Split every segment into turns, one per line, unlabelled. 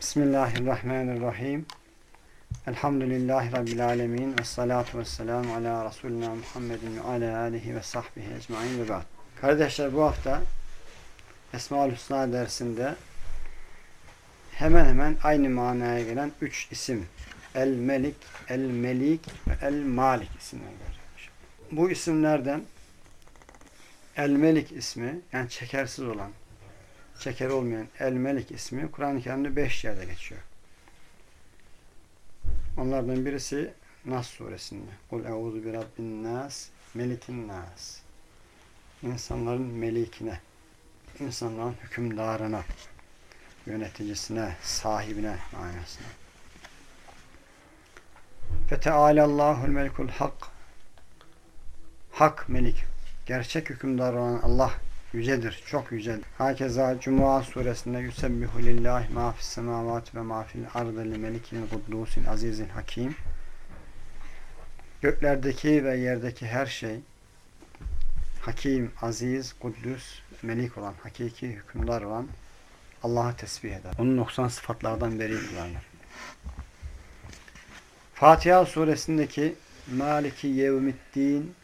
Bismillahirrahmanirrahim. Elhamdülillahi Rabbil alemin. Ve salatu ve selamu ala Resulina Muhammedin ve ala alihi ve sahbihi ecmain ve ba'd. Kardeşler bu hafta Esma-ül Hüsna dersinde hemen hemen aynı manaya gelen üç isim El-Melik, El-Melik ve El-Malik isimleri görüyoruz. Bu isimlerden El-Melik ismi yani çekersiz olan şeker olmayan El-Melik ismi Kur'an-ı Kerim'de beş yerde geçiyor. Onlardan birisi Nas suresinde. Kul euzu bi rabbin nas, melikin nas. İnsanların melikine, insanların hükümdarına, yöneticisine, sahibine manasına. Feteâlellâhul melikul hak. Hak melik. Gerçek hükümdar olan Allah yücedir, çok yücedir. Hakeza Cuma suresinde yusebbihu lillahi ma fis semavati ve ma fil ardı li melikil kuddusil azizil hakim. Göklerdeki ve yerdeki her şey hakim, aziz, kuddüs, melik olan, hakiki hükümdar olan Allah'a tesbih eder. Onun 90 sıfatlardan beri kullanır. Fatiha suresindeki Maliki yevmiddin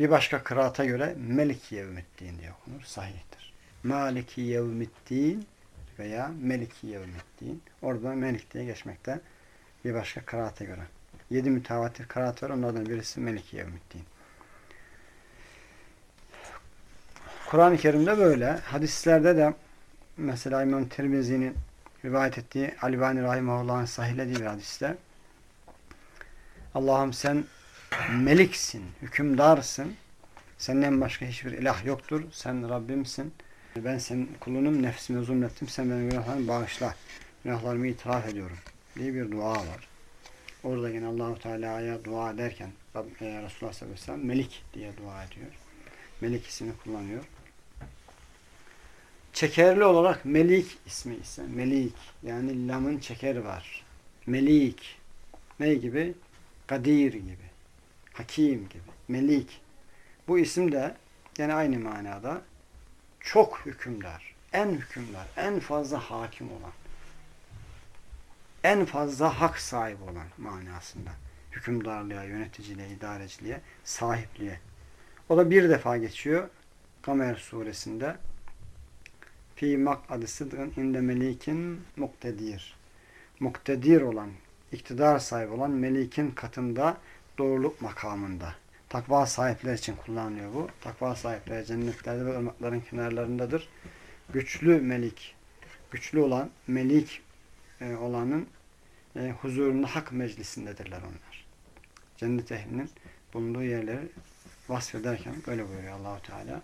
bir başka kıraata göre Meliki Yevmiddin diye okunur. Sahihtir. Maliki Yevmiddin veya Meliki Yevmiddin. Orada Melik diye geçmekte. Bir başka kıraata göre. Yedi mütevatir kıraat var. Onlardan birisi Meliki Yevmiddin. Kur'an-ı Kerim'de böyle. Hadislerde de mesela İmam Tirmizi'nin rivayet ettiği Alibani Rahimahullah'ın sahihlediği bir hadiste Allah'ım sen meliksin, hükümdarsın. Senden başka hiçbir ilah yoktur. Sen Rabbimsin. Ben senin kulunum, nefsime zulmettim. Sen benim günahlarımı bağışla. Günahlarımı itiraf ediyorum. diye bir dua var. Orada yine Allahu Teala'ya dua ederken e, Resulullah sallallahu aleyhi ve sellem Melik diye dua ediyor. Melik ismini kullanıyor. Çekerli olarak Melik ismi ise Melik yani lamın çekeri var. Melik ne gibi? Kadir gibi. Hakim gibi, Melik. Bu isim de yine aynı manada çok hükümdar, en hükümdar, en fazla hakim olan, en fazla hak sahibi olan manasında. Hükümdarlığa, yöneticiliğe, idareciliğe, sahipliğe. O da bir defa geçiyor. Kamer suresinde fi mak'adı sıdgın inde melikin muktedir. Muktedir olan, iktidar sahibi olan melikin katında doğruluk makamında. Takva sahipleri için kullanılıyor bu. Takva sahipleri cennetlerde ve ırmakların kenarlarındadır. Güçlü melik, güçlü olan melik e, olanın e, huzurunda hak meclisindedirler onlar. Cennet ehlinin bulunduğu yerleri vasfederken böyle buyuruyor Allahu Teala.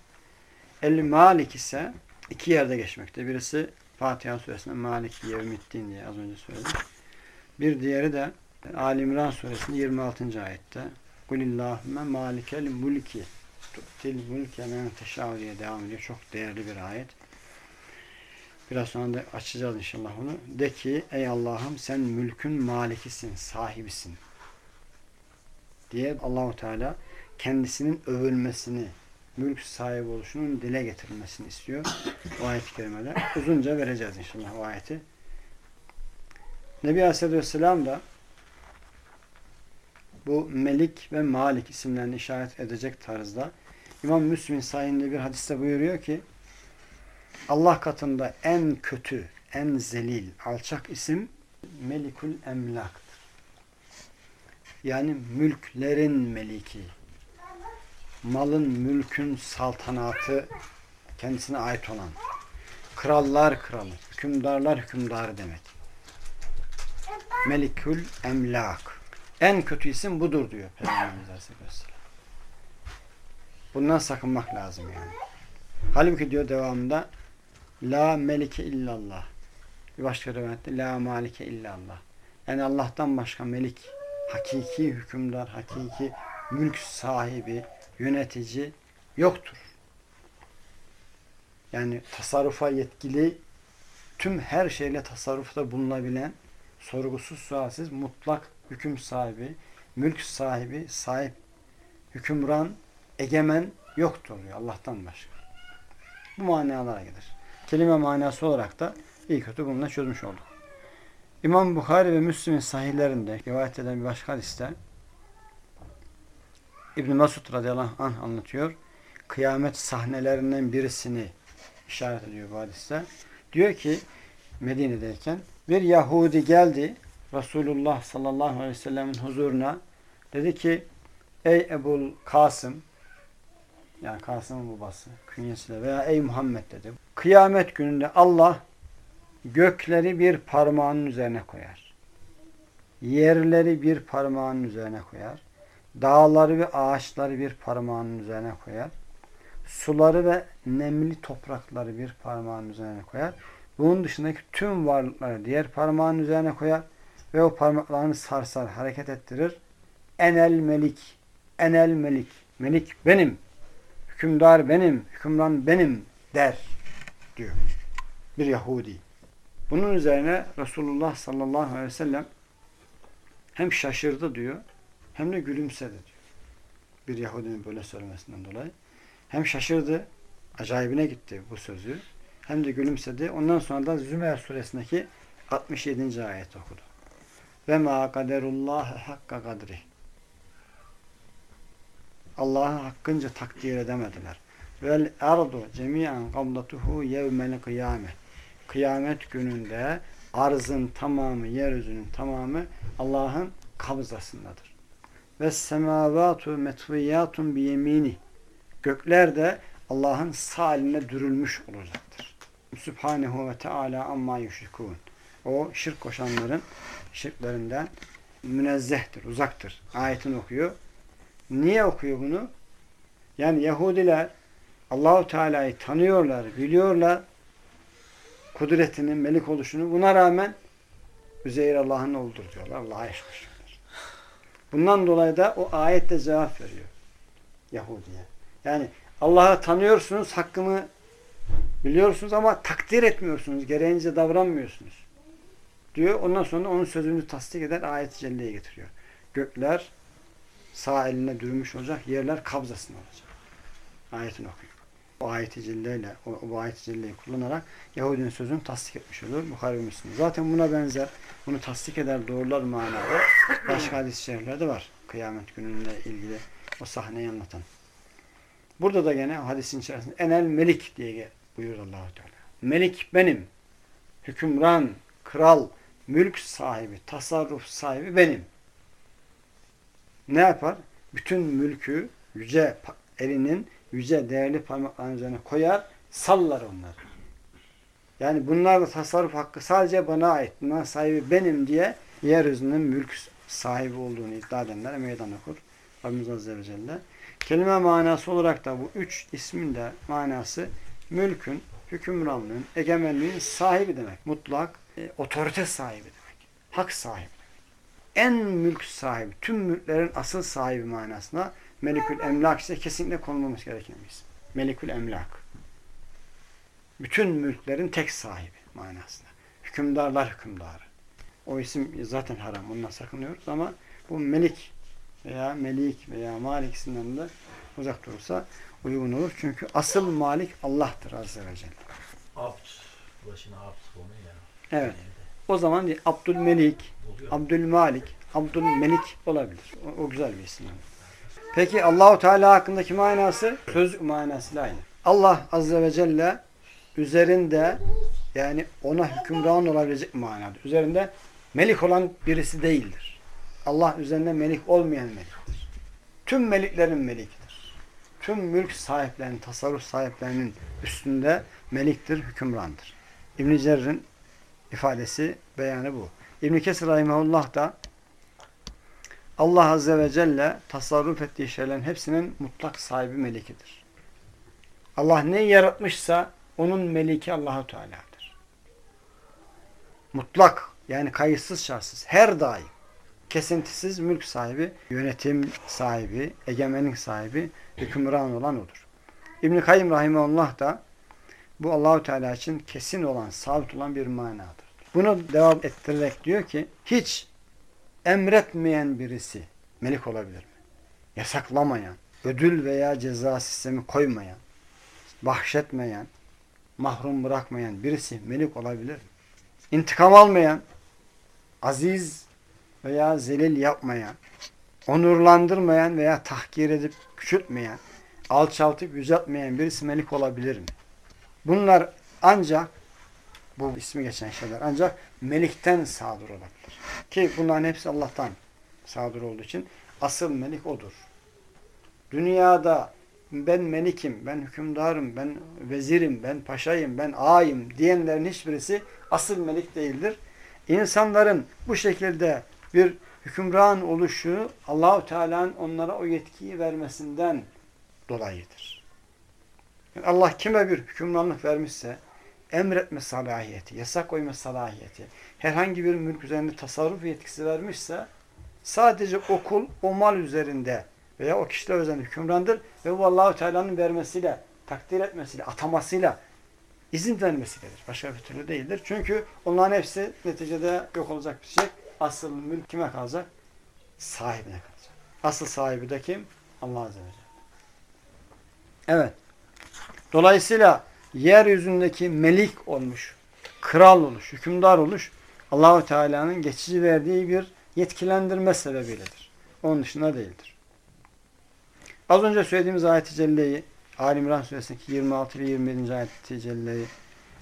El Malik ise iki yerde geçmekte. Birisi Fatiha suresinde Malik Yevmiddin diye az önce söyledim. Bir diğeri de Ali İmran suresinin 26. ayette Kulillahümme malikel mulki tu'til mulke men teşâ diye devam ediyor. Çok değerli bir ayet. Biraz sonra da açacağız inşallah onu. De ki ey Allah'ım sen mülkün malikisin, sahibisin. Diye Allahu Teala kendisinin övülmesini, mülk sahibi oluşunun dile getirilmesini istiyor. O ayet-i kerimede. Uzunca vereceğiz inşallah o ayeti. Nebi Aleyhisselam da bu Melik ve Malik isimlerini işaret edecek tarzda İmam Müslim sayında bir hadiste buyuruyor ki Allah katında en kötü, en zelil, alçak isim Melikul Emlak'tır. Yani mülklerin meliki. Malın, mülkün saltanatı kendisine ait olan. Krallar kralı, hükümdarlar hükümdarı demek. Melikül Emlak. En kötü isim budur diyor Peygamberimiz Aleyhisselam. Bundan sakınmak lazım yani. Halbuki diyor devamında La melike illallah. Bir başka rivayette La malike illallah. Yani Allah'tan başka melik, hakiki hükümdar, hakiki mülk sahibi, yönetici yoktur. Yani tasarrufa yetkili, tüm her şeyle tasarrufta bulunabilen, sorgusuz sualsiz mutlak hüküm sahibi, mülk sahibi, sahip, hükümran, egemen yoktur diyor Allah'tan başka. Bu manalara gelir. Kelime manası olarak da iyi kötü bununla çözmüş olduk. İmam Bukhari ve Müslim'in sahihlerinde rivayet eden bir başka hadiste İbn Mesud radıyallahu anh anlatıyor. Kıyamet sahnelerinden birisini işaret ediyor bu hadiste. Diyor ki Medine'deyken bir Yahudi geldi Resulullah sallallahu aleyhi ve sellemin huzuruna dedi ki ey Ebul Kasım yani Kasım'ın babası künyesiyle veya ey Muhammed dedi. Kıyamet gününde Allah gökleri bir parmağının üzerine koyar. Yerleri bir parmağının üzerine koyar. Dağları ve ağaçları bir parmağının üzerine koyar. Suları ve nemli toprakları bir parmağının üzerine koyar. Bunun dışındaki tüm varlıkları diğer parmağın üzerine koyar ve o parmaklarını sarsar, hareket ettirir. Enel melik, enel melik, melik benim, hükümdar benim, hükümran benim der diyor. Bir Yahudi. Bunun üzerine Resulullah sallallahu aleyhi ve sellem hem şaşırdı diyor hem de gülümsedi diyor. Bir Yahudinin böyle söylemesinden dolayı. Hem şaşırdı, acayibine gitti bu sözü. Hem de gülümsedi. Ondan sonra da Zümer suresindeki 67. ayet okudu. Ve ma kaderullah hakka kadri. Allah'ı hakkınca takdir edemediler. Vel ardu cemiyen kabdatuhu yevmel kıyame. Kıyamet gününde arzın tamamı, yeryüzünün tamamı Allah'ın kabzasındadır. Ve semavatu metviyatun bi yemini. Gökler de Allah'ın sağ eline dürülmüş olacaktır. Sübhanehu ve Teala amma yüşrikun. O şirk koşanların şirklerinden münezzehtir, uzaktır. Ayetini okuyor. Niye okuyor bunu? Yani Yahudiler Allahu Teala'yı tanıyorlar, biliyorlar. Kudretinin, melik oluşunu. Buna rağmen Üzeyir Allah'ın oğludur diyorlar. Allah'a eş koşuyorlar. Bundan dolayı da o ayette cevap veriyor. Yahudi'ye. Yani Allah'ı tanıyorsunuz, hakkını biliyorsunuz ama takdir etmiyorsunuz. Gereğince davranmıyorsunuz. Diyor. Ondan sonra onun sözünü tasdik eder. Ayet-i Celle'ye getiriyor. Gökler sağ eline dürmüş olacak. Yerler kabzasında olacak. Ayetini okuyor. O ayet-i celleyle, o, o ayet-i celleyi kullanarak Yahudinin sözünü tasdik etmiş olur. Bukhari Müslüm. Zaten buna benzer, bunu tasdik eder doğrular manada başka hadis-i şeriflerde var. Kıyamet günüyle ilgili o sahneyi anlatan. Burada da gene hadisin içerisinde enel melik diye buyurur allah Teala. Melik benim. Hükümran, kral, mülk sahibi, tasarruf sahibi benim. Ne yapar? Bütün mülkü yüce elinin yüce değerli parmaklarının üzerine koyar, sallar onları. Yani bunlarla tasarruf hakkı sadece bana ait. Bunlar sahibi benim diye yeryüzünün mülk sahibi olduğunu iddia edenlere meydan okur. Rabbimiz Azze ve Celle. Kelime manası olarak da bu üç ismin de manası mülkün, hükümranlığın, egemenliğin sahibi demek. Mutlak, e, otorite sahibi demek. Hak sahibi En mülk sahibi, tüm mülklerin asıl sahibi manasına Melikül Emlak ise kesinlikle konulmaması gereken bir isim. Melikül Emlak. Bütün mülklerin tek sahibi manasında. Hükümdarlar hükümdarı. O isim zaten haram. Ondan sakınıyoruz ama bu melik veya melik veya malik isimlerinde uzak durursa uygun olur. Çünkü asıl malik Allah'tır Azze ve Celle.
Abd. Başına abd konuyor.
Evet. O zaman Abdülmelik, Abdülmalik, Abdülmelik olabilir. O, o güzel bir isim. Peki Allahu Teala hakkındaki manası söz manasıyla aynı. Allah Azze ve Celle üzerinde yani ona hükümran olabilecek manada. Üzerinde melik olan birisi değildir. Allah üzerinde melik olmayan meliktir. Tüm meliklerin melikidir. Tüm mülk sahiplerinin, tasarruf sahiplerinin üstünde meliktir, hükümrandır. İbn-i Cerr'in ifadesi, beyanı bu. İbn-i Kesir Rahimahullah da Allah Azze ve Celle tasarruf ettiği şeylerin hepsinin mutlak sahibi melikidir. Allah ne yaratmışsa onun meliki Allahu Teala'dır. Mutlak yani kayıtsız şartsız her daim kesintisiz mülk sahibi, yönetim sahibi, egemenlik sahibi, hükümran olan odur. İbn Kayyim rahimehullah da bu Allahu Teala için kesin olan, sabit olan bir manadır. Bunu devam ettirerek diyor ki hiç emretmeyen birisi melik olabilir mi? Yasaklamayan, ödül veya ceza sistemi koymayan, bahşetmeyen, mahrum bırakmayan birisi melik olabilir mi? İntikam almayan, aziz veya zelil yapmayan, onurlandırmayan veya tahkir edip küçültmeyen, alçaltıp yüceltmeyen birisi melik olabilir mi? Bunlar ancak bu ismi geçen şeyler ancak melikten sadır olabilir. Ki bunların hepsi Allah'tan sadır olduğu için asıl melik odur. Dünyada ben melikim, ben hükümdarım, ben vezirim, ben paşayım, ben ağayım diyenlerin hiçbirisi asıl melik değildir. İnsanların bu şekilde bir hükümran oluşu Allahu Teala'nın onlara o yetkiyi vermesinden dolayıdır. Yani Allah kime bir hükümranlık vermişse emretme salahiyeti, yasak koyma salahiyeti, herhangi bir mülk üzerinde tasarruf yetkisi vermişse sadece okul o mal üzerinde veya o kişiler üzerinde hükümrandır ve bu Allahu Teala'nın vermesiyle, takdir etmesiyle, atamasıyla izin vermesiyledir. Başka bir türlü değildir. Çünkü onların hepsi neticede yok olacak bir şey. Asıl mülk kime kalacak? Sahibine kalacak. Asıl sahibi de kim? Allah Azze ve Celle. Evet. Dolayısıyla yeryüzündeki melik olmuş, kral oluş, hükümdar oluş Allahu Teala'nın geçici verdiği bir yetkilendirme sebebiyledir. Onun dışında değildir. Az önce söylediğimiz ayet-i celleyi Ali İmran suresindeki 26 ve 27. ayet-i celleyi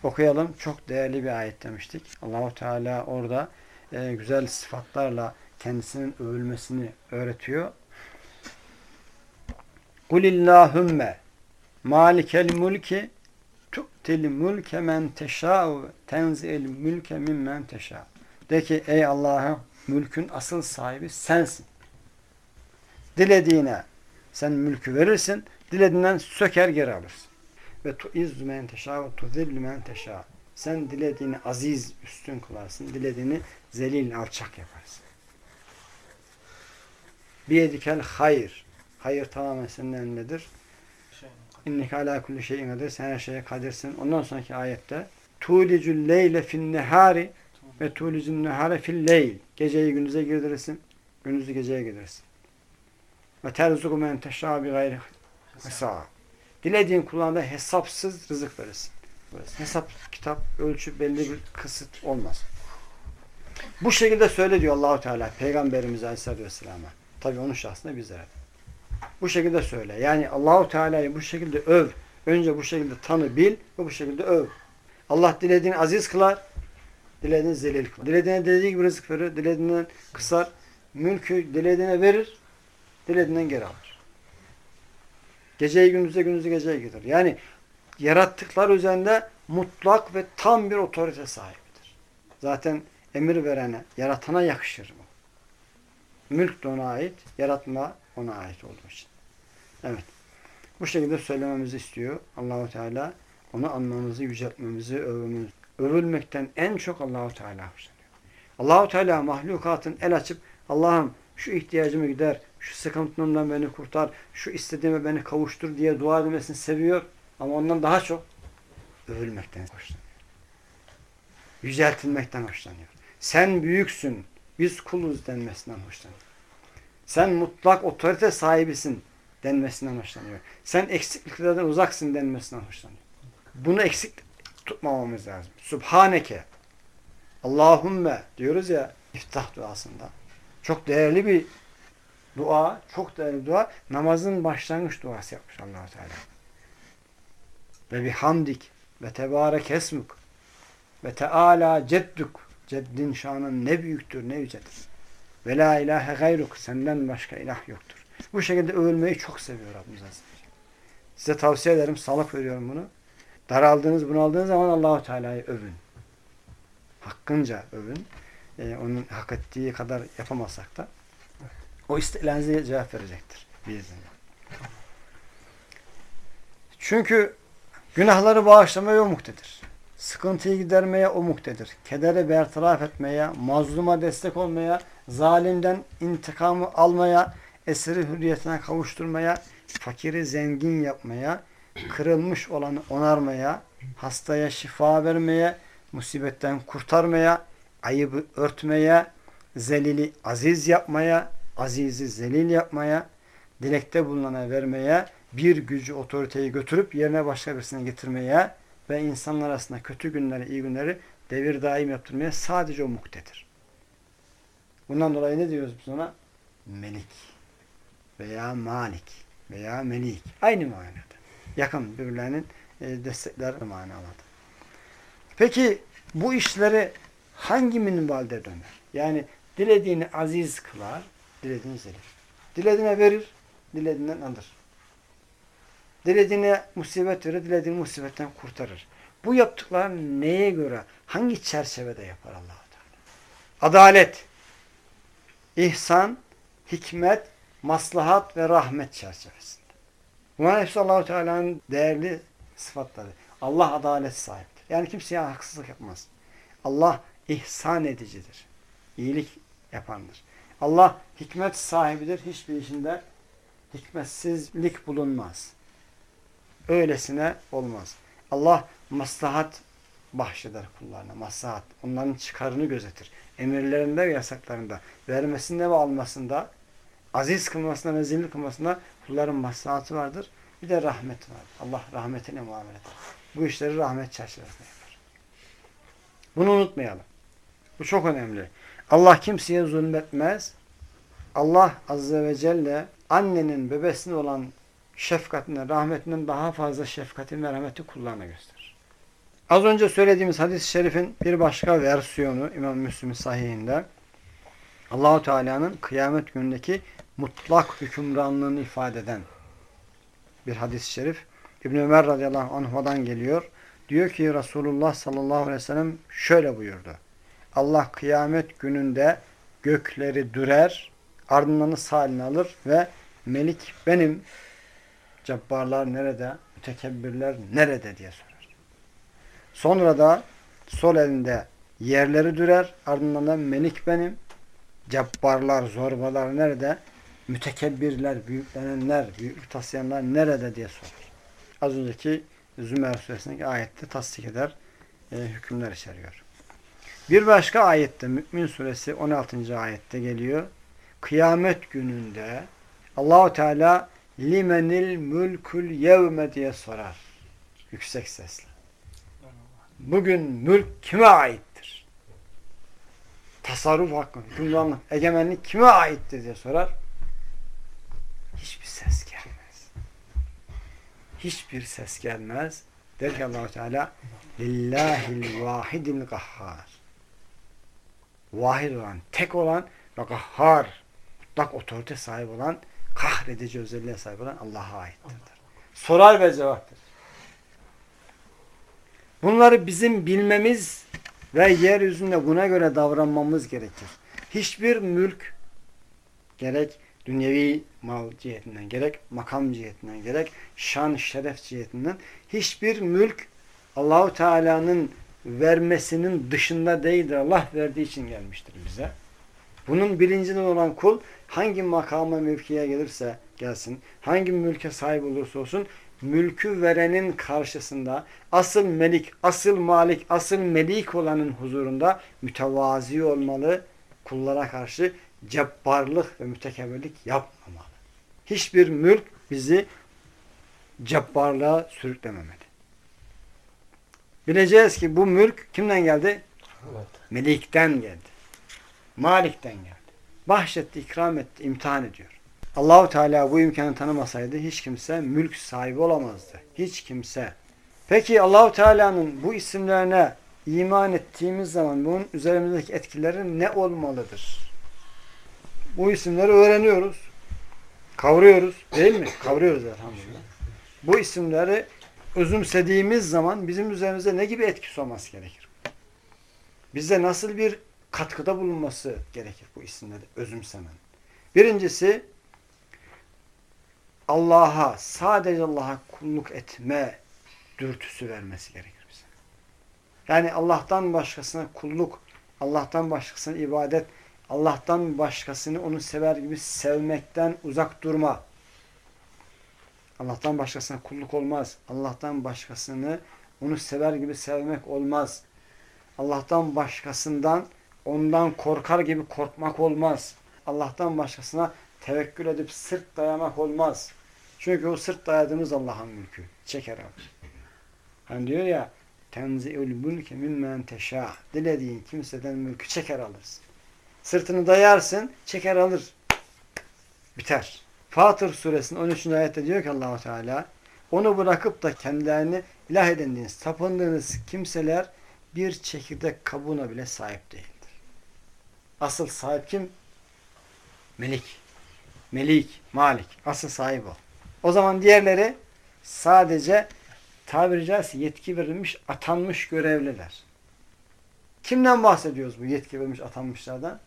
okuyalım. Çok değerli bir ayet demiştik. Allahu Teala orada e, güzel sıfatlarla kendisinin övülmesini öğretiyor. Kulillahümme malikel mulki tu'til mulke men teşâ'u tenzil mülke mimmen teşâ. De ki ey Allah'ım mülkün asıl sahibi sensin. Dilediğine sen mülkü verirsin, dilediğinden söker geri alırsın. Ve tuizzu men teşâ ve tuzillu men teşâ. Sen dilediğini aziz, üstün kılarsın. Dilediğini zelil, alçak yaparsın. Biyedikel hayır. Hayır tamamen senin elindedir. İnneke alâ kulli şeyin kadir. Sen her şeye kadirsin. Ondan sonraki ayette tulicül leyle fin nehari ve tulicül nehare fil leyl. Geceyi gündüze girdirirsin. Gündüzü geceye girdirirsin. Ve terzuku men teşâ bi gayri hesâ. Dilediğin kulağında hesapsız rızık verirsin. Hesap, kitap, ölçü, belli bir kısıt olmaz. Bu şekilde söyle diyor Allahu Teala Peygamberimiz Aleyhisselatü Vesselam'a. Tabi onun şahsında bizlere. Bu şekilde söyle. Yani Allahu Teala'yı bu şekilde öv. Önce bu şekilde tanı, bil ve bu şekilde öv. Allah dilediğini aziz kılar, dilediğini zelil kılar. Dilediğine dilediği gibi rızık verir, dilediğinden kısar, mülkü dilediğine verir, dilediğinden geri alır. Geceyi gündüze, gündüzü geceye gider. Yani yarattıklar üzerinde mutlak ve tam bir otorite sahibidir. Zaten emir verene, yaratana yakışır bu. Mülk de ona ait, yaratma ona ait olduğu için. Evet. Bu şekilde söylememizi istiyor Allahu Teala. Onu anmamızı, yüceltmemizi, övmemizi. Övülmekten en çok Allahu Teala hoşlanıyor. Allahu Teala mahlukatın el açıp Allah'ım şu ihtiyacımı gider, şu sıkıntımdan beni kurtar, şu istediğime beni kavuştur diye dua edilmesini seviyor. Ama ondan daha çok övülmekten hoşlanıyor. Yüceltilmekten hoşlanıyor. Sen büyüksün, biz kuluz denmesinden hoşlanıyor. Sen mutlak otorite sahibisin denmesinden hoşlanıyor. Sen eksikliklerden uzaksın denmesinden hoşlanıyor. Bunu eksik tutmamamız lazım. Subhaneke Allahümme diyoruz ya iftah duasında. Çok değerli bir dua, çok değerli bir dua. Namazın başlangıç duası yapmış allah Teala. Ve bihamdik ve tebarek esmuk ve teala cedduk ceddin şanın ne büyüktür, ne yücedir. Ve la ilahe gayruk. Senden başka ilah yoktur. Bu şekilde övülmeyi çok seviyor Rabbimiz Azze Size tavsiye ederim. Salık veriyorum bunu. Daraldığınız, bunaldığınız zaman Allahu Teala'yı övün. Hakkınca övün. Ee, onun hak ettiği kadar yapamazsak da o istilanize cevap verecektir. Biiznillah. Çünkü günahları bağışlamaya o muktedir. Sıkıntıyı gidermeye o muktedir. Kederi bertaraf etmeye, mazluma destek olmaya, zalimden intikamı almaya, esiri hürriyetine kavuşturmaya, fakiri zengin yapmaya, kırılmış olanı onarmaya, hastaya şifa vermeye, musibetten kurtarmaya, ayıbı örtmeye, zelili aziz yapmaya, azizi zelil yapmaya, dilekte bulunana vermeye, bir gücü otoriteyi götürüp yerine başka birisine getirmeye ve insanlar arasında kötü günleri, iyi günleri devir daim yaptırmaya sadece o muktedir. Bundan dolayı ne diyoruz biz ona? Melik veya malik veya melik. Aynı manada. Yakın birbirlerinin e, destekler manalarda. Peki bu işleri hangi minvalde döner? Yani dilediğini aziz kılar, dilediğini zelil. Dilediğine verir, dilediğinden alır. Dilediğine musibet verir, dilediğini musibetten kurtarır. Bu yaptıklar neye göre, hangi çerçevede yapar allah Teala? Adalet, ihsan, hikmet, maslahat ve rahmet çerçevesinde. Bunlar hepsi allah Teala'nın değerli sıfatları. Allah adalet sahiptir. Yani kimseye haksızlık yapmaz. Allah ihsan edicidir. İyilik yapandır. Allah hikmet sahibidir. Hiçbir işinde hikmetsizlik bulunmaz. Öylesine olmaz. Allah maslahat bahşeder kullarına. Maslahat. Onların çıkarını gözetir. Emirlerinde ve yasaklarında, vermesinde ve almasında, aziz kılmasında ve zilli kılmasında kulların maslahatı vardır. Bir de rahmet vardır. Allah rahmetine muamele eder. Bu işleri rahmet çerçevesinde yapar. Bunu unutmayalım. Bu çok önemli. Allah kimseye zulmetmez. Allah Azze ve Celle annenin bebesine olan şefkatinden, rahmetinden daha fazla şefkati, merhameti kullarına gösterir. Az önce söylediğimiz hadis-i şerifin bir başka versiyonu İmam Müslim'in sahihinde Allahu Teala'nın kıyamet günündeki mutlak hükümranlığını ifade eden bir hadis-i şerif. İbn Ömer radıyallahu anh'dan geliyor. Diyor ki Resulullah sallallahu aleyhi ve sellem şöyle buyurdu. Allah kıyamet gününde gökleri dürer, ardından salini alır ve melik benim, cabbarlar nerede, mütekebbirler nerede diye sorar. Sonra da sol elinde yerleri dürer, ardından da melik benim, cabbarlar, zorbalar nerede, mütekebbirler, büyüklenenler, büyüklük taslayanlar nerede diye sorar. Az önceki Zümer suresindeki ayette tasdik eder, e, hükümler içeriyor. Bir başka ayette Mü'min suresi 16. ayette geliyor. Kıyamet gününde Allahu Teala limenil mülkül yevme diye sorar. Yüksek sesle. Bugün mülk kime aittir? Tasarruf hakkı, hükümranlık, egemenlik kime aittir diye sorar. Hiçbir ses gelmez. Hiçbir ses gelmez. Der ki Allahu Teala Lillahil vahidil gahhar vahid olan, tek olan ve gahhar, mutlak otorite sahibi olan, kahredici özelliğe sahip olan Allah'a aittir. Sorar ve cevaptır. Bunları bizim bilmemiz ve yeryüzünde buna göre davranmamız gerekir. Hiçbir mülk gerek dünyevi mal cihetinden, gerek makam cihetinden, gerek şan, şeref cihetinden hiçbir mülk Allahu Teala'nın vermesinin dışında değildir. Allah verdiği için gelmiştir bize. Bunun bilincinde olan kul hangi makama mülkiye gelirse gelsin, hangi mülke sahip olursa olsun mülkü verenin karşısında asıl melik, asıl malik, asıl melik olanın huzurunda mütevazi olmalı, kullara karşı cebbarlık ve mütekebbirlik yapmamalı. Hiçbir mülk bizi cebbarlığa sürüklememeli. Bileceğiz ki bu mülk kimden geldi?
Evet.
Melikten geldi. Malikten geldi. Bahşetti, ikram etti, imtihan ediyor. Allahu Teala bu imkanı tanımasaydı hiç kimse mülk sahibi olamazdı. Hiç kimse. Peki Allahu Teala'nın bu isimlerine iman ettiğimiz zaman bunun üzerimizdeki etkileri ne olmalıdır? Bu isimleri öğreniyoruz. Kavruyoruz. Değil mi? Kavruyoruz elhamdülillah. Bu isimleri özümsediğimiz zaman bizim üzerimize ne gibi etkisi olması gerekir? Bize nasıl bir katkıda bulunması gerekir bu isimleri özümsemen? Birincisi Allah'a, sadece Allah'a kulluk etme dürtüsü vermesi gerekir bize. Yani Allah'tan başkasına kulluk, Allah'tan başkasına ibadet, Allah'tan başkasını onu sever gibi sevmekten uzak durma. Allah'tan başkasına kulluk olmaz. Allah'tan başkasını onu sever gibi sevmek olmaz. Allah'tan başkasından ondan korkar gibi korkmak olmaz. Allah'tan başkasına tevekkül edip sırt dayamak olmaz. Çünkü o sırt dayadığımız Allah'ın mülkü. Çeker alır. Hani diyor ya tenzi'ül mülke mimmen teşâ. Dilediğin kimseden mülkü çeker alırsın. Sırtını dayarsın, çeker alır. Biter. Fatır suresinin 13. ayette diyor ki Allahu Teala onu bırakıp da kendilerini ilah edindiğiniz, tapındığınız kimseler bir çekirdek kabuğuna bile sahip değildir. Asıl sahip kim? Melik. Melik, Malik. Asıl sahibi o. O zaman diğerleri sadece tabiri caizse yetki verilmiş, atanmış görevliler. Kimden bahsediyoruz bu yetki verilmiş atanmışlardan?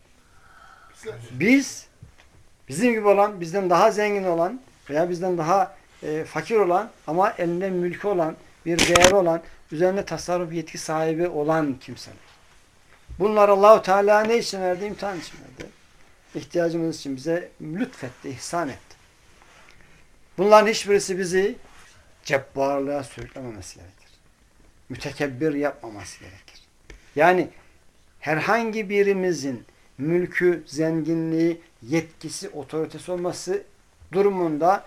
Biz, bizim gibi olan, bizden daha zengin olan veya bizden daha e, fakir olan ama elinde mülkü olan, bir değeri olan, üzerinde tasarruf yetki sahibi olan kimseler. Bunlar Allahu Teala ne için verdi? İmtihan için verdi. İhtiyacımız için bize lütfetti, ihsan etti. Bunların hiçbirisi bizi cebbarlığa sürüklememesi gerekir. Mütekebbir yapmaması gerekir. Yani herhangi birimizin mülkü, zenginliği, yetkisi, otoritesi olması durumunda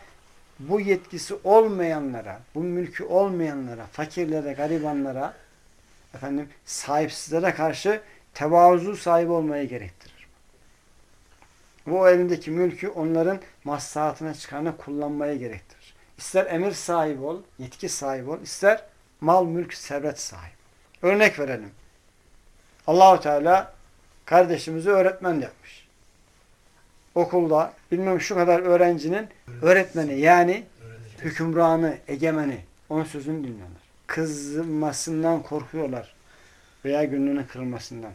bu yetkisi olmayanlara, bu mülkü olmayanlara, fakirlere, garibanlara, efendim sahipsizlere karşı tevazu sahibi olmayı gerektirir. Bu elindeki mülkü onların maslahatına çıkarına kullanmayı gerektirir. İster emir sahibi ol, yetki sahibi ol, ister mal, mülk, servet sahibi. Örnek verelim. Allahu Teala kardeşimizi öğretmen yapmış. Okulda bilmem şu kadar öğrencinin öğretmeni yani hükümranı, egemeni onun sözünü dinliyorlar. Kızmasından korkuyorlar veya gönlünün kırılmasından.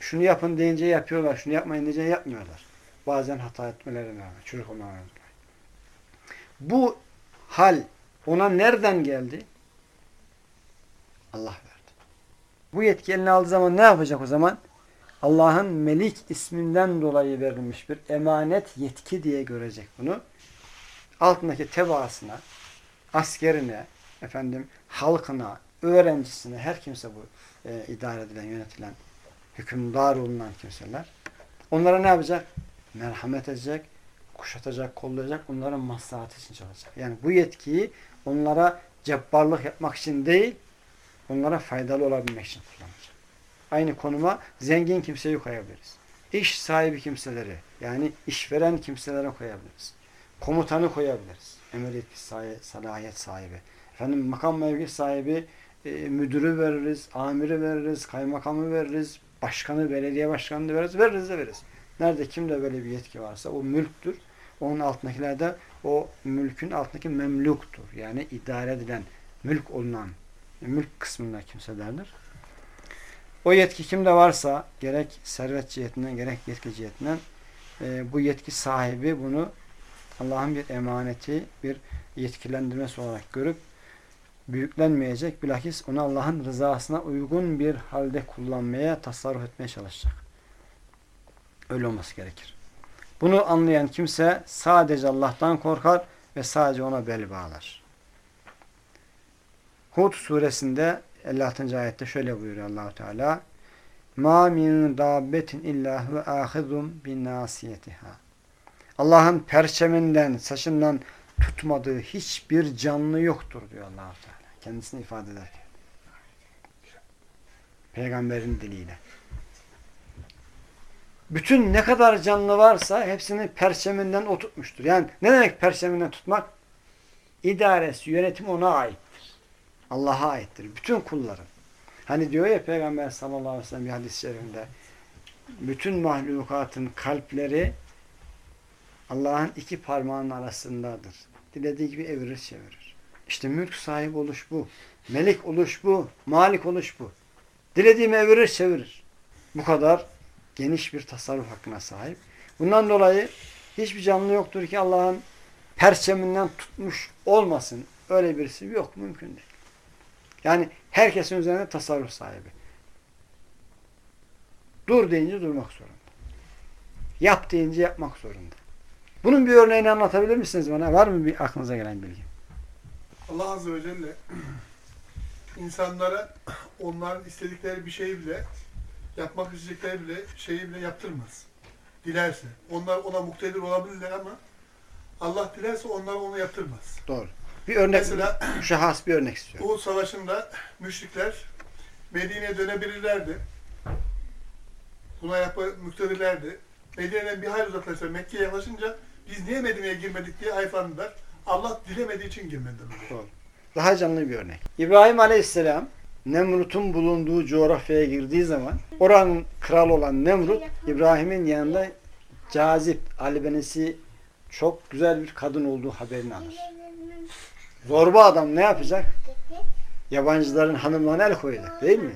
Şunu yapın deyince yapıyorlar, şunu yapmayın deyince yapmıyorlar. Bazen hata etmelerine rağmen, çocuk olmalarına rağmen. Bu hal ona nereden geldi? Allah verdi. Bu yetki eline aldığı zaman ne yapacak o zaman? Allah'ın Melik isminden dolayı verilmiş bir emanet yetki diye görecek bunu. Altındaki tebaasına, askerine, efendim halkına, öğrencisine, her kimse bu e, idare edilen, yönetilen, hükümdar olunan kimseler. Onlara ne yapacak? Merhamet edecek, kuşatacak, kollayacak, onların maslahatı için çalışacak. Yani bu yetkiyi onlara cebbarlık yapmak için değil, onlara faydalı olabilmek için kullanacak. Aynı konuma zengin kimseyi koyabiliriz. İş sahibi kimseleri, yani işveren kimselere koyabiliriz. Komutanı koyabiliriz. Emir sahibi, salahiyet sahibi. Efendim makam mevki sahibi, e, müdürü veririz, amiri veririz, kaymakamı veririz, başkanı, belediye başkanını veririz, veririz de veririz. Nerede kimde böyle bir yetki varsa o mülktür. Onun altındakiler de o mülkün altındaki memluktur. Yani idare edilen, mülk olunan, mülk kısmında kimselerdir. O yetki kimde varsa gerek servet cihetinden gerek yetki cihetinden e, bu yetki sahibi bunu Allah'ın bir emaneti, bir yetkilendirmesi olarak görüp büyüklenmeyecek. Bilakis onu Allah'ın rızasına uygun bir halde kullanmaya, tasarruf etmeye çalışacak. Öyle olması gerekir. Bunu anlayan kimse sadece Allah'tan korkar ve sadece ona bel bağlar. Hud suresinde 56. ayette şöyle buyuruyor Allahu Teala: "Ma min dabbetin illa huve ahizun bin nasiyetiha." Allah'ın perçeminden, saçından tutmadığı hiçbir canlı yoktur diyor Allahu Teala. Kendisini ifade ederken. Peygamberin diliyle. Bütün ne kadar canlı varsa hepsini perçeminden o tutmuştur. Yani ne demek perçeminden tutmak? İdaresi, yönetimi ona aittir. Allah'a aittir. Bütün kulların. Hani diyor ya Peygamber sallallahu aleyhi ve sellem bir hadis-i şerifinde bütün mahlukatın kalpleri Allah'ın iki parmağının arasındadır. Dilediği gibi evirir çevirir. İşte mülk sahibi oluş bu. Melik oluş bu. Malik oluş bu. Dilediğimi evirir çevirir. Bu kadar geniş bir tasarruf hakkına sahip. Bundan dolayı hiçbir canlı yoktur ki Allah'ın perçeminden tutmuş olmasın. Öyle birisi yok. Mümkün değil. Yani herkesin üzerinde tasarruf sahibi. Dur deyince durmak zorunda. Yap deyince yapmak zorunda. Bunun bir örneğini anlatabilir misiniz bana? Var mı bir aklınıza gelen bilgi?
Allah Azze ve Celle insanlara onların istedikleri bir şeyi bile yapmak istedikleri bile şeyi bile yaptırmaz. Dilerse. Onlar ona muktedir olabilirler ama Allah dilerse onlar onu yaptırmaz.
Doğru. Bir örnek,
Mesela
şahas bir örnek istiyorum.
Uhud Savaşı'nda müşrikler Medine'ye dönebilirlerdi. Buna yapan mükterilerdi. Medine'den bir hayli uzaklaştılar. Mekke'ye yaklaşınca biz niye Medine'ye girmedik diye hayfandılar. Allah dilemediği için girmediler.
Daha canlı bir örnek. İbrahim Aleyhisselam Nemrut'un bulunduğu coğrafyaya girdiği zaman oranın kralı olan Nemrut İbrahim'in yanında cazip, albenisi çok güzel bir kadın olduğu haberini alır. Zorba adam ne yapacak? Yabancıların hanımlarına el koyacak değil mi?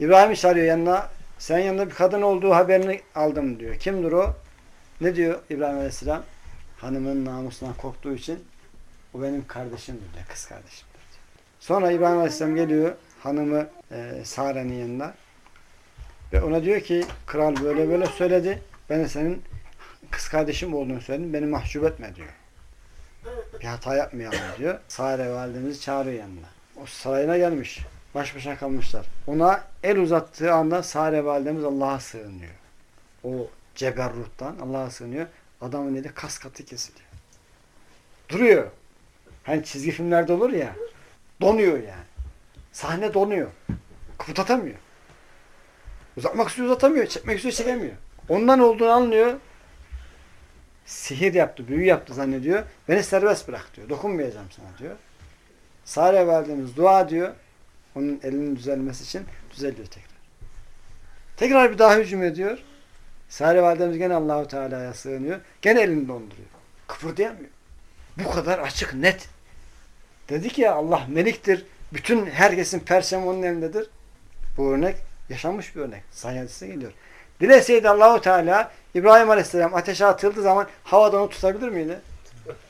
İbrahim'i çağırıyor yanına. Sen yanında bir kadın olduğu haberini aldım diyor. Kimdir o? Ne diyor İbrahim Aleyhisselam? Hanımın namusundan korktuğu için o benim kardeşimdir diyor. Kız kardeşimdir diyor. Sonra İbrahim Aleyhisselam geliyor hanımı e, Sare'nin yanına ve ona diyor ki kral böyle böyle söyledi. Ben de senin kız kardeşim olduğunu söyledim. Beni mahcup etme diyor. Bir hata yapmayalım diyor. Sare validemizi çağırıyor yanına. O sarayına gelmiş. Baş başa kalmışlar. Ona el uzattığı anda Sare validemiz Allah'a sığınıyor. O ceberruttan Allah'a sığınıyor. Adamın eli kas katı kesiliyor. Duruyor. Hani çizgi filmlerde olur ya. Donuyor yani. Sahne donuyor. Kıpırdatamıyor. Uzatmak istiyor uzatamıyor. Çekmek istiyor çekemiyor. Ondan olduğunu anlıyor. Sihir yaptı, büyü yaptı zannediyor. Beni serbest bırak diyor. Dokunmayacağım sana diyor. Sare validemiz dua diyor. Onun elinin düzelmesi için düzeliyor tekrar. Tekrar bir daha hücum ediyor. Sare validemiz gene Allahu Teala'ya sığınıyor. Gene elini donduruyor. Kıpırdayamıyor. Bu kadar açık, net. Dedik ya Allah meliktir. Bütün herkesin perşem onun elindedir. Bu örnek yaşanmış bir örnek. Sahih geliyor. Dileseydi Allahu Teala İbrahim Aleyhisselam ateşe atıldığı zaman havada onu tutabilir miydi?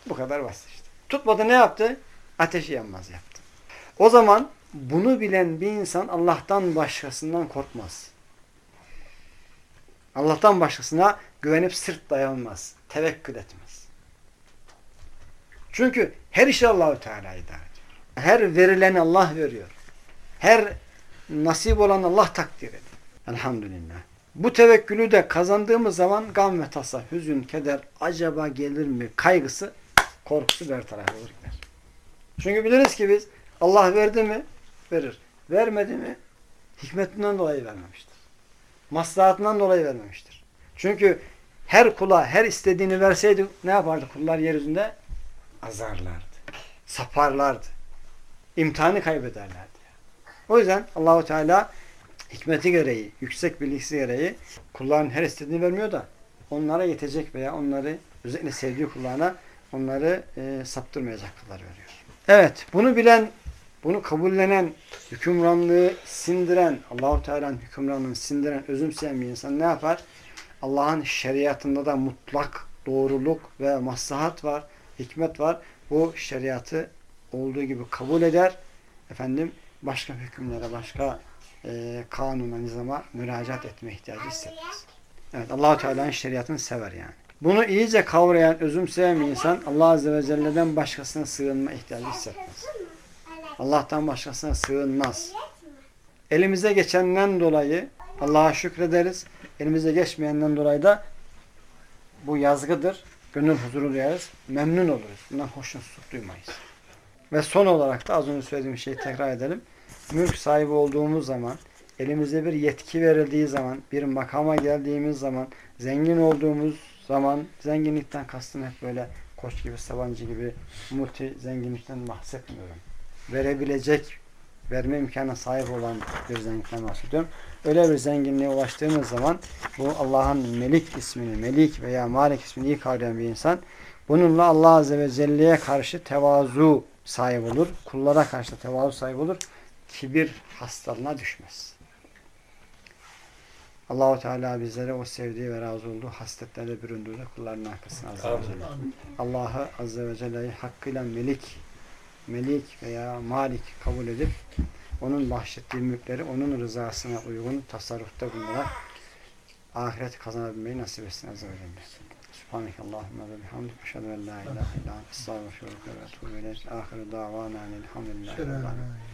Bu kadar basit işte. Tutmadı ne yaptı? Ateşi yanmaz yaptı. O zaman bunu bilen bir insan Allah'tan başkasından korkmaz. Allah'tan başkasına güvenip sırt dayanmaz. Tevekkül etmez. Çünkü her işi Allahu Teala idare ediyor. Her verileni Allah veriyor. Her nasip olan Allah takdir ediyor. Elhamdülillah. Bu tevekkülü de kazandığımız zaman gam ve tasa, hüzün, keder, acaba gelir mi kaygısı, korkusu bertaraf olur gider. Çünkü biliriz ki biz Allah verdi mi verir. Vermedi mi hikmetinden dolayı vermemiştir. Maslahatından dolayı vermemiştir. Çünkü her kula her istediğini verseydi ne yapardı kullar yeryüzünde? Azarlardı. Saparlardı. İmtihanı kaybederlerdi. O yüzden Allahu Teala hikmeti gereği, yüksek bilgisi gereği kulların her istediğini vermiyor da onlara yetecek veya onları özellikle sevdiği kullarına onları e, saptırmayacak kadar veriyor. Evet, bunu bilen, bunu kabullenen, hükümranlığı sindiren, Allahu Teala'nın hükümranlığını sindiren, özümseyen bir insan ne yapar? Allah'ın şeriatında da mutlak doğruluk ve maslahat var, hikmet var. Bu şeriatı olduğu gibi kabul eder. Efendim başka hükümlere, başka e, kanuna, nizama müracaat etme ihtiyacı hissetmez. Evet, Allahu Teala'nın şeriatını sever yani. Bunu iyice kavrayan, özümseyen bir insan Allah Azze ve Celle'den başkasına sığınma ihtiyacı hissetmez. Allah'tan başkasına sığınmaz. Elimize geçenden dolayı Allah'a şükrederiz. Elimize geçmeyenden dolayı da bu yazgıdır. Gönül huzuru duyarız. Memnun oluruz. Bundan hoşnutsuzluk duymayız. Ve son olarak da az önce söylediğim şeyi tekrar edelim. Mülk sahibi olduğumuz zaman, elimize bir yetki verildiği zaman, bir makama geldiğimiz zaman, zengin olduğumuz zaman, zenginlikten kastım hep böyle koç gibi, sabancı gibi multi zenginlikten bahsetmiyorum. Verebilecek, verme imkanına sahip olan bir zenginlikten bahsediyorum. Öyle bir zenginliğe ulaştığımız zaman bu Allah'ın Melik ismini, Melik veya Malik ismini iyi kavrayan bir insan bununla Allah Azze ve Celle'ye karşı tevazu sahip olur. Kullara karşı tevazu sahip olur. Kibir hastalığına düşmez. Allahu Teala bizlere o sevdiği ve razı olduğu hasletlerle büründüğünde kullarının arkasına Azze ve Celle. Allah'ı Azze ve Celle'yi hakkıyla melik, melik veya malik kabul edip onun bahşettiği mülkleri onun rızasına uygun tasarrufta bulunarak ahiret kazanabilmeyi nasip etsin Azze ve Celle. Subhaneke Allahümme ve bihamdik. Eşhedü en la ilahe illa estağfiruke ve etûbü ileyk. Ahiru davana elhamdülillahi rabbil alemin.